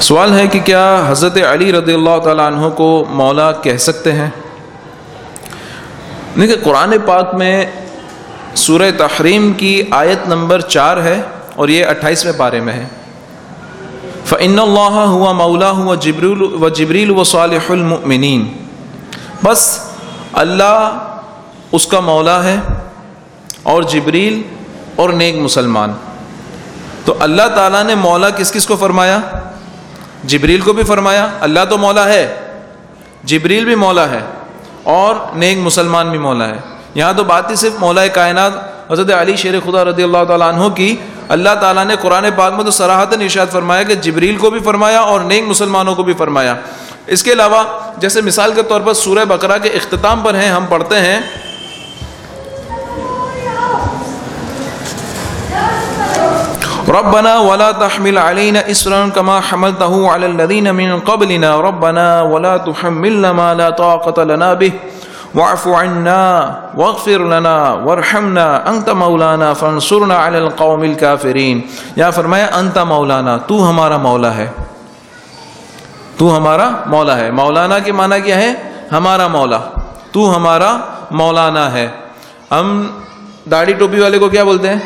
سوال ہے کہ کیا حضرت علی رضی اللہ تعالیٰ عنہ کو مولا کہہ سکتے ہیں؟ دیکھیں، قرآن پاک میں سورہ تحریم کی آیت نمبر چار ہے اور یہ اٹھائیسویں پارے میں ہے۔ فعن اللہ ہوا مولا ہوا جبریل و جبریل و صالح المؤمنین بس اللہ اس کا مولا ہے اور جبریل اور نیک مسلمان۔ تو اللہ تعالیٰ نے مولا کس کس کو فرمایا؟ جبریل کو بھی فرمایا، اللہ تو مولا ہے۔ جبریل بھی مولا ہے اور نیک مسلمان بھی مولا ہے۔ یہاں تو بات ہی صرف مولا کائنات، حضرت علی شیر خدا رضی اللہ تعالیٰ عنہ کی۔ اللہ تعالیٰ نے قرآن پاک میں تو سراحت نشاد فرمایا کہ جبریل کو بھی فرمایا اور نیک مسلمانوں کو بھی فرمایا۔ اس کے علاوہ، جیسے مثال کے طور پر سورہ بقرہ کے اختتام پر ہیں، ہم پڑھتے ہیں ربنا ولا تحمل علينا اسرا كما حملته على الذين من قبلنا. ربنا ولا تحملنا ما لا طاقه لنا به. واعف عنا واغفر لنا وارحمنا. انت مولانا فانصرنا على القوم الكافرين. یا فرمایا انت مولانا، تو ہمارا مولا ہے. تو ہمارا مولا ہے. مولانا کے معنی کیا ہے؟ ہمارا مولا. تو ہمارا مولانا ہے. ہم داڑھی ٹوپی والے کو کیا بولتے ہیں؟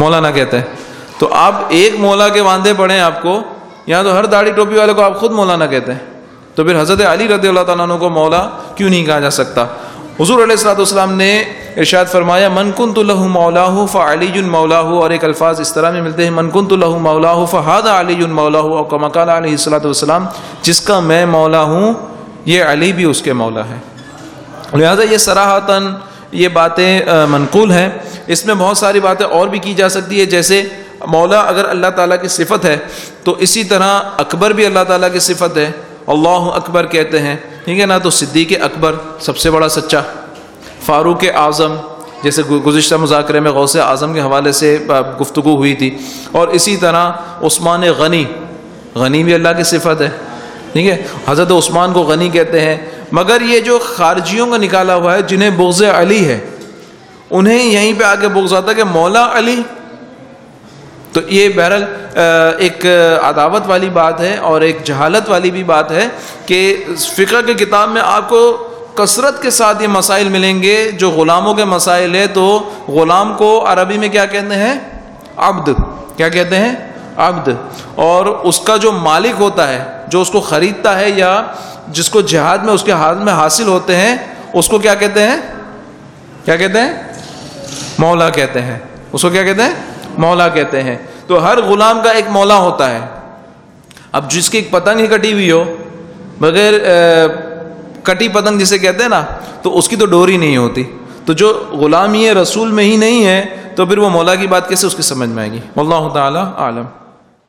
مولانا کہتے ہیں۔ تو آپ ایک مولا کے واندے پڑھیں آپ کو یہاں تو ہر داڑھی ٹوپی والے کو آپ خود مولانا کہتے ہیں۔ تو پھر حضرت علی رضی اللہ تعالیٰ عنہ کو مولا کیوں نہیں کہا جا سکتا؟ حضور علیہ السلاۃ والسلام نے ارشاد فرمایا، من کن تو لہو مولا ہو فعلی مولا ہو اور ایک الفاظ اس طرح میں ملتے ہیں، من کن تو لہو مولا ہو فہاد علی مولا ہو اور کمکال علیہ السلاۃ والسلام، جس کا میں مولا ہوں، یہ علی بھی اس کے مولا ہے۔ لہٰذا یہ سراہتاً یہ باتیں منقول ہیں۔ اس میں بہت ساری باتیں اور بھی کی جا سکتی ہے جیسے مولا اگر اللہ تعالیٰ کی صفت ہے، تو اسی طرح اکبر بھی اللہ تعالیٰ کی صفت ہے۔ اللہ اکبر کہتے ہیں۔ ٹھیک ہے نا؟ تو صدیق اکبر سب سے بڑا سچا۔ فاروق اعظم، جیسے گزشتہ مذاکرے میں غوث اعظم کے حوالے سے گفتگو ہوئی تھی۔ اور اسی طرح عثمان غنی غنی بھی اللہ کی صفت ہے۔ ٹھیک ہے؟ حضرت عثمان کو غنی کہتے ہیں۔ مگر یہ جو خارجیوں کا نکالا ہوا ہے، جنہیں بغض علی ہے انہیں یہیں پہ آگے بغض آتا ہے کہ مولا علی۔ تو یہ بہرحال ایک عداوت والی بات ہے اور ایک جہالت والی بھی بات ہے کہ فقہ کے کتاب میں آپ کو کثرت کے ساتھ یہ مسائل ملیں گے جو غلاموں کے مسائل ہے تو غلام کو عربی میں کیا کہتے ہیں؟ عبد۔ کیا کہتے ہیں؟ عبد۔ اور اس کا جو مالک ہوتا ہے، جو اس کو خریدتا ہے یا جس کو جہاد میں، اس کے ہاتھ میں حاصل ہوتے ہیں، اس کو کیا کہتے ہیں؟ کیا کہتے ہیں؟ مولا کہتے ہیں۔ اس کو کیا کہتے ہیں؟ مولا کہتے ہیں۔ تو ہر غلام کا ایک مولا ہوتا ہے۔ اب جس کی ایک پتنگ ہی کٹی ہوئی ہو، بغیر کٹی پتنگ جسے کہتے ہیں نا، تو اس کی تو ڈوری نہیں ہوتی۔ تو جو غلامی رسول میں ہی نہیں ہے، تو پھر وہ مولا کی بات کیسے اس کی سمجھ میں آئے گی؟ اللہ تعالیٰ عالم۔